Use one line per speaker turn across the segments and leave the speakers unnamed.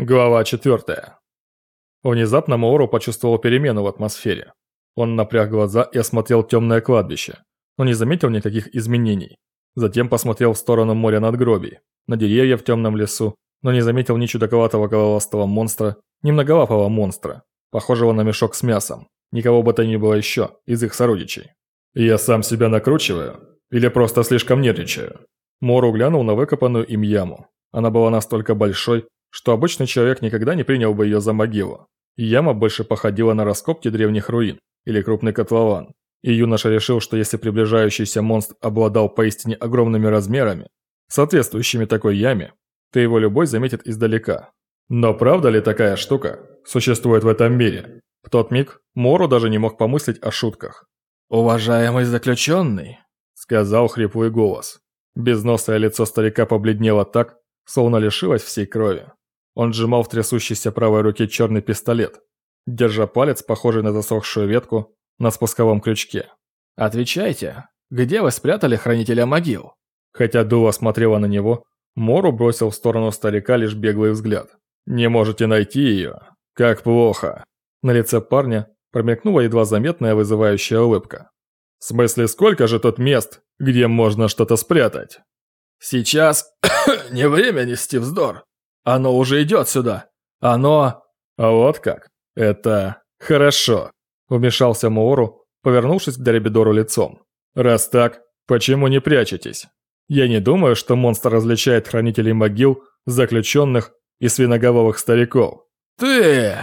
Глава 4. Внезапно Маору почувствовал перемену в атмосфере. Он напряг глаза и осмотрел темное кладбище, но не заметил никаких изменений. Затем посмотрел в сторону моря надгробий, на деревья в темном лесу, но не заметил ни чудаковатого головастого монстра, ни многолапого монстра, похожего на мешок с мясом, никого бы то ни было еще из их сородичей. «Я сам себя накручиваю? Или просто слишком нервничаю?» Мору глянул на выкопанную им яму. Она была настолько большой, что обычный человек никогда не принял бы ее за могилу. Яма больше походила на раскопки древних руин или крупный котлован. И юноша решил, что если приближающийся монстр обладал поистине огромными размерами, соответствующими такой яме, то его любой заметит издалека. Но правда ли такая штука существует в этом мире? В тот миг Мору даже не мог помыслить о шутках.
«Уважаемый заключенный», — сказал хриплый голос.
Безносое лицо старика побледнело так, словно лишилось всей крови. Он сжимал в трясущейся правой руке черный пистолет, держа палец, похожий на засохшую ветку, на спусковом крючке.
«Отвечайте, где вы спрятали хранителя могил?»
Хотя Дула смотрела на него, Мору бросил в сторону старика лишь беглый взгляд. «Не можете найти ее? Как плохо!» На лице парня промелькнула едва заметная вызывающая улыбка. «В смысле, сколько же тут мест, где можно что-то спрятать?»
«Сейчас не время нести вздор. Оно уже идет сюда. Оно...»
«А вот как? Это... хорошо», — вмешался Моору, повернувшись к Деребидору лицом. «Раз так, почему не прячетесь? Я не думаю, что монстр различает хранителей могил, заключенных и свиноголовых стариков».
«Ты...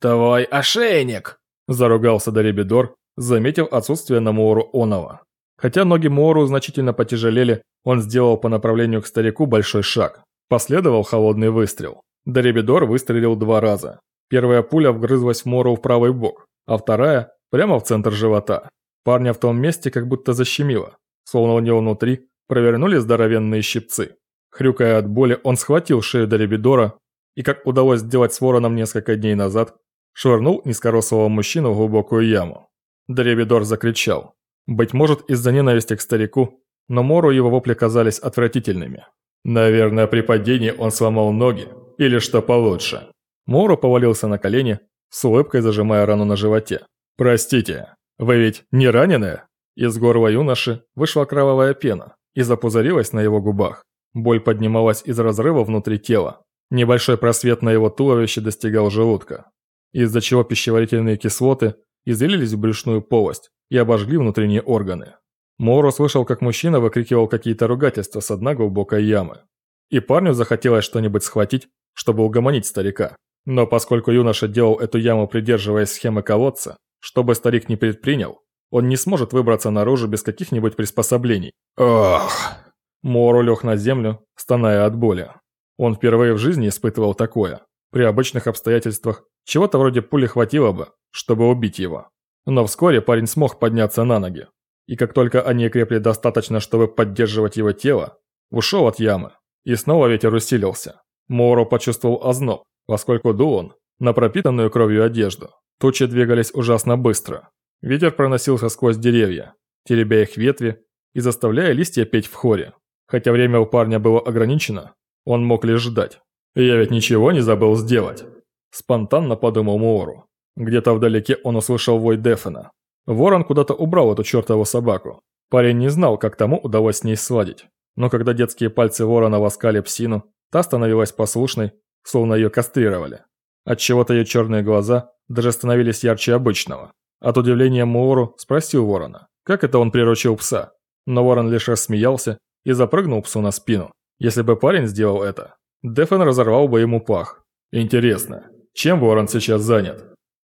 твой ошейник!»
— заругался Деребидор, заметив отсутствие на Моору Онова. Хотя ноги Моору значительно потяжелели, он сделал по направлению к старику большой шаг. Последовал холодный выстрел. Доребидор выстрелил два раза. Первая пуля вгрызлась в Мору в правый бок, а вторая – прямо в центр живота. Парня в том месте как будто защемило, словно у него внутри провернули здоровенные щипцы. Хрюкая от боли, он схватил шею Доребидора и, как удалось сделать с вороном несколько дней назад, швырнул низкорослого мужчину в глубокую яму. Доребидор закричал. Быть может, из-за ненависти к старику, но Мору его вопли казались отвратительными. Наверное, при падении он сломал ноги, или что получше. Моро повалился на колени, с улыбкой зажимая рану на животе. «Простите, вы ведь не ранены?» Из горла юноши вышла кровавая пена и запузырилась на его губах. Боль поднималась из разрыва внутри тела. Небольшой просвет на его туловище достигал желудка, из-за чего пищеварительные кислоты излились в брюшную полость и обожгли внутренние органы. Моро слышал, как мужчина выкрикивал какие-то ругательства с дна глубокой ямы. И парню захотелось что-нибудь схватить, чтобы угомонить старика. Но поскольку юноша делал эту яму, придерживаясь схемы колодца, чтобы старик не предпринял, он не сможет выбраться наружу без каких-нибудь приспособлений. Ох! Моро лег на землю, стоная от боли. Он впервые в жизни испытывал такое. При обычных обстоятельствах чего-то вроде пули хватило бы, чтобы убить его. Но вскоре парень смог подняться на ноги и как только они крепли достаточно, чтобы поддерживать его тело, ушел от ямы, и снова ветер усилился. Моро почувствовал озноб, поскольку дул он на пропитанную кровью одежду. Тучи двигались ужасно быстро. Ветер проносился сквозь деревья, теребя их ветви и заставляя листья петь в хоре. Хотя время у парня было ограничено, он мог лишь ждать. «Я ведь ничего не забыл сделать», – спонтанно подумал Муору. Где-то вдалеке он услышал вой Дефена. Ворон куда-то убрал эту чертову собаку. Парень не знал, как тому удалось с ней сладить. Но когда детские пальцы ворона ласкали псину, та становилась послушной, словно ее кастрировали. Отчего-то ее черные глаза даже становились ярче обычного. От удивления Муору спросил ворона, как это он приручил пса. Но ворон лишь рассмеялся и запрыгнул псу на спину. Если бы парень сделал это, Дефен разорвал бы ему пах. Интересно, чем ворон сейчас занят?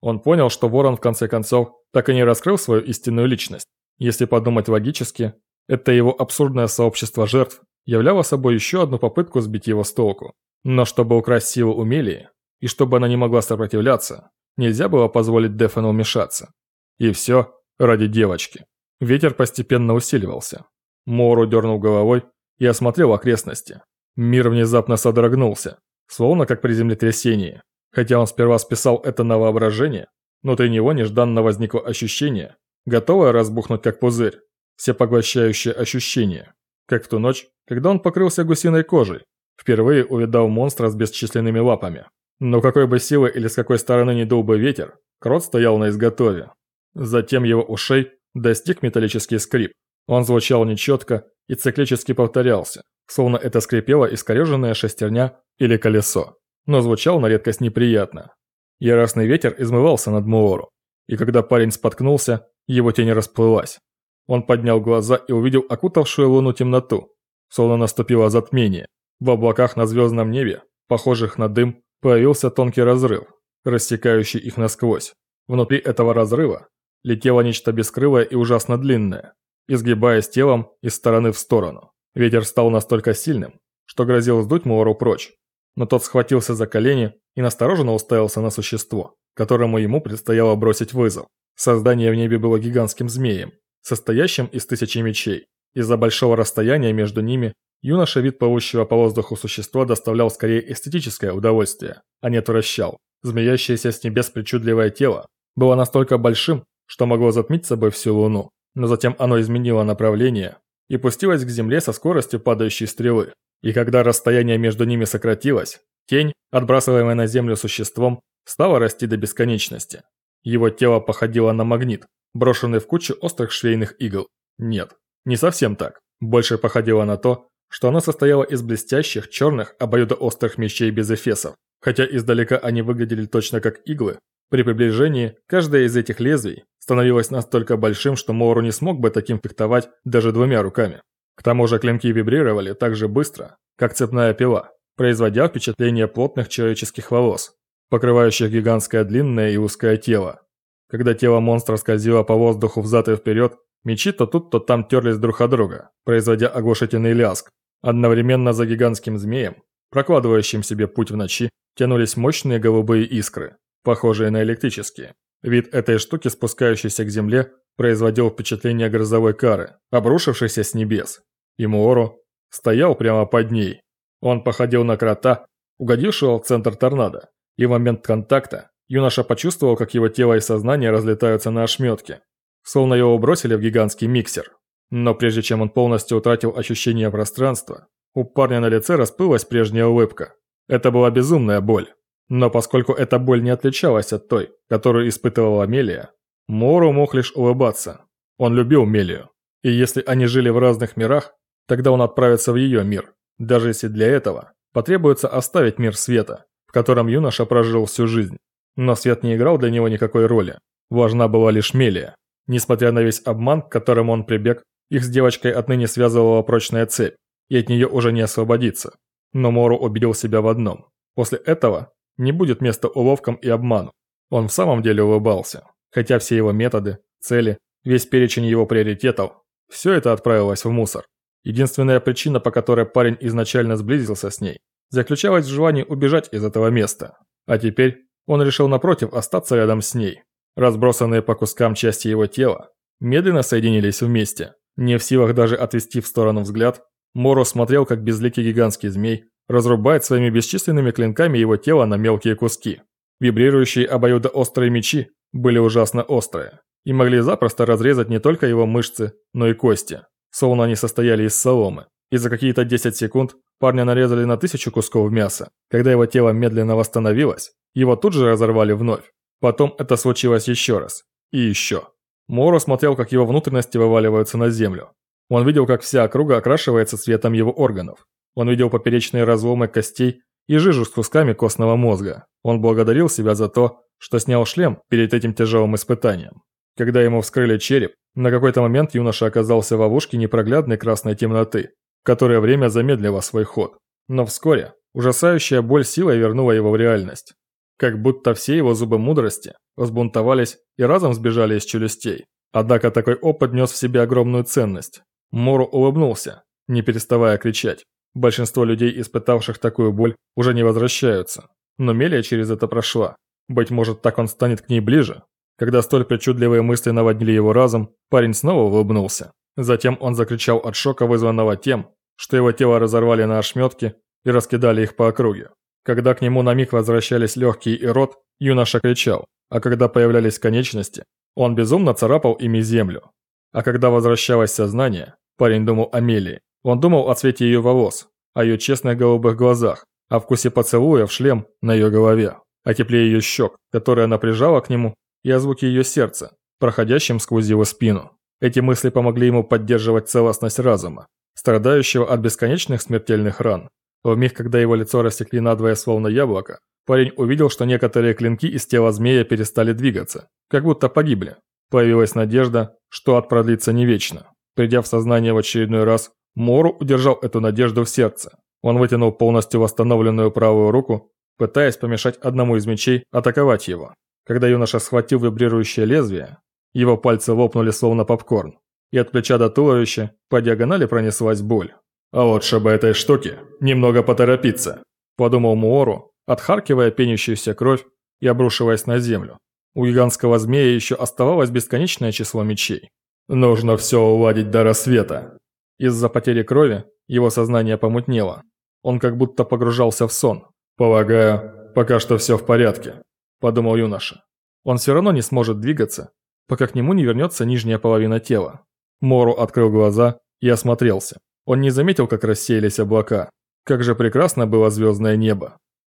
Он понял, что ворон в конце концов так и не раскрыл свою истинную личность. Если подумать логически, это его абсурдное сообщество жертв являло собой еще одну попытку сбить его с толку. Но чтобы украсть силу Умелии, и чтобы она не могла сопротивляться, нельзя было позволить Дефену вмешаться. И все ради девочки. Ветер постепенно усиливался. Мору дернул головой и осмотрел окрестности. Мир внезапно содрогнулся, словно как при землетрясении. Хотя он сперва списал это на воображение, Внутри него нежданно возникло ощущение, готовое разбухнуть как пузырь, всепоглощающее ощущение, как в ту ночь, когда он покрылся гусиной кожей, впервые увидал монстра с бесчисленными лапами. Но какой бы силы или с какой стороны ни дул бы ветер, крот стоял на изготове. Затем его ушей достиг металлический скрип. Он звучал нечетко и циклически повторялся, словно это скрипело искореженная шестерня или колесо, но звучал на редкость неприятно. Яростный ветер измывался над Муору, и когда парень споткнулся, его тень расплылась. Он поднял глаза и увидел окутавшую луну темноту, словно наступило затмение. В облаках на звездном небе, похожих на дым, появился тонкий разрыв, рассекающий их насквозь. Внутри этого разрыва летело нечто бескрылое и ужасно длинное, изгибаясь телом из стороны в сторону. Ветер стал настолько сильным, что грозил сдуть Муору прочь. Но тот схватился за колени и настороженно уставился на существо, которому ему предстояло бросить вызов. Создание в небе было гигантским змеем, состоящим из тысячи мечей. Из-за большого расстояния между ними юноша вид плывущего по воздуху существа доставлял скорее эстетическое удовольствие, а не отвращал. Змеящееся с небес причудливое тело было настолько большим, что могло затмить собой всю луну, но затем оно изменило направление и пустилось к земле со скоростью падающей стрелы. И когда расстояние между ними сократилось, тень, отбрасываемая на землю существом, стала расти до бесконечности. Его тело походило на магнит, брошенный в кучу острых швейных игл. Нет, не совсем так. Больше походило на то, что оно состояло из блестящих, черных, обоюдоострых мечей без эфесов. Хотя издалека они выглядели точно как иглы, при приближении каждое из этих лезвий становилось настолько большим, что Моуру не смог бы таким фехтовать даже двумя руками. К тому же клинки вибрировали так же быстро, как цепная пила, производя впечатление плотных человеческих волос, покрывающих гигантское длинное и узкое тело. Когда тело монстра скользило по воздуху взад и вперед, мечи то тут, то там терлись друг от друга, производя оглушительный ляск. Одновременно за гигантским змеем, прокладывающим себе путь в ночи, тянулись мощные голубые искры, похожие на электрические. Вид этой штуки, спускающейся к земле, производил впечатление грозовой кары, обрушившейся с небес. И Муору стоял прямо под ней. Он походил на крота, угодившего в центр торнадо, и в момент контакта юноша почувствовал, как его тело и сознание разлетаются на ошметки, словно его бросили в гигантский миксер. Но прежде чем он полностью утратил ощущение пространства, у парня на лице расплылась прежняя улыбка. Это была безумная боль. Но поскольку эта боль не отличалась от той, которую испытывала Мелия, Мору мог лишь улыбаться. Он любил Мелию. И если они жили в разных мирах, тогда он отправится в ее мир, даже если для этого потребуется оставить мир света, в котором юноша прожил всю жизнь. Но свет не играл для него никакой роли. Важна была лишь Мелия. Несмотря на весь обман, к которому он прибег, их с девочкой отныне связывала прочная цепь, и от нее уже не освободиться. Но Мору убедил себя в одном. После этого не будет места уловкам и обману. Он в самом деле улыбался, хотя все его методы, цели, весь перечень его приоритетов, все это отправилось в мусор. Единственная причина, по которой парень изначально сблизился с ней, заключалась в желании убежать из этого места. А теперь он решил напротив остаться рядом с ней. Разбросанные по кускам части его тела медленно соединились вместе. Не в силах даже отвести в сторону взгляд, Моро смотрел, как безликий гигантский змей разрубает своими бесчисленными клинками его тело на мелкие куски. Вибрирующие обоюдоострые мечи были ужасно острые и могли запросто разрезать не только его мышцы, но и кости, словно они состояли из соломы. И за какие-то 10 секунд парня нарезали на тысячу кусков мяса. Когда его тело медленно восстановилось, его тут же разорвали вновь. Потом это случилось еще раз. И еще. Моро смотрел, как его внутренности вываливаются на землю. Он видел, как вся округа окрашивается цветом его органов. Он видел поперечные разломы костей и жижу с кусками костного мозга. Он благодарил себя за то, что снял шлем перед этим тяжелым испытанием. Когда ему вскрыли череп, на какой-то момент юноша оказался в ловушке непроглядной красной темноты, которая время замедлила свой ход. Но вскоре ужасающая боль силой вернула его в реальность. Как будто все его зубы мудрости взбунтовались и разом сбежали из челюстей. Однако такой опыт нес в себе огромную ценность. Мору улыбнулся, не переставая кричать. Большинство людей, испытавших такую боль, уже не возвращаются. Но Мелия через это прошла. Быть может, так он станет к ней ближе? Когда столь причудливые мысли наводнили его разум, парень снова улыбнулся. Затем он закричал от шока, вызванного тем, что его тело разорвали на ошметки и раскидали их по округе. Когда к нему на миг возвращались легкие и рот, юноша кричал, а когда появлялись конечности, он безумно царапал ими землю. А когда возвращалось сознание, парень думал о Мелии. Он думал о цвете ее волос, о ее честных голубых глазах, о вкусе поцелуя в шлем на ее голове, о тепле ее щек, которые она прижала к нему, и о звуке ее сердца, проходящем сквозь его спину. Эти мысли помогли ему поддерживать целостность разума, страдающего от бесконечных смертельных ран. В миг, когда его лицо растекли надвое словно яблоко, парень увидел, что некоторые клинки из тела змея перестали двигаться, как будто погибли. Появилась надежда, что ад продлится не вечно. Придя в сознание в очередной раз, Мору удержал эту надежду в сердце. Он вытянул полностью восстановленную правую руку, пытаясь помешать одному из мечей атаковать его. Когда юноша схватил вибрирующее лезвие, его пальцы лопнули словно попкорн, и от плеча до туловища по диагонали пронеслась боль. «А вот чтобы этой штуке немного поторопиться», – подумал Муору, отхаркивая пенящуюся кровь и обрушиваясь на землю. У гигантского змея еще оставалось бесконечное число мечей. «Нужно все уладить до рассвета». Из-за потери крови его сознание помутнело. Он как будто погружался в сон. «Полагаю, пока что все в порядке», – подумал юноша. Он все равно не сможет двигаться, пока к нему не вернется нижняя половина тела. Мору открыл глаза и осмотрелся. Он не заметил, как рассеялись облака. Как же прекрасно было звездное небо.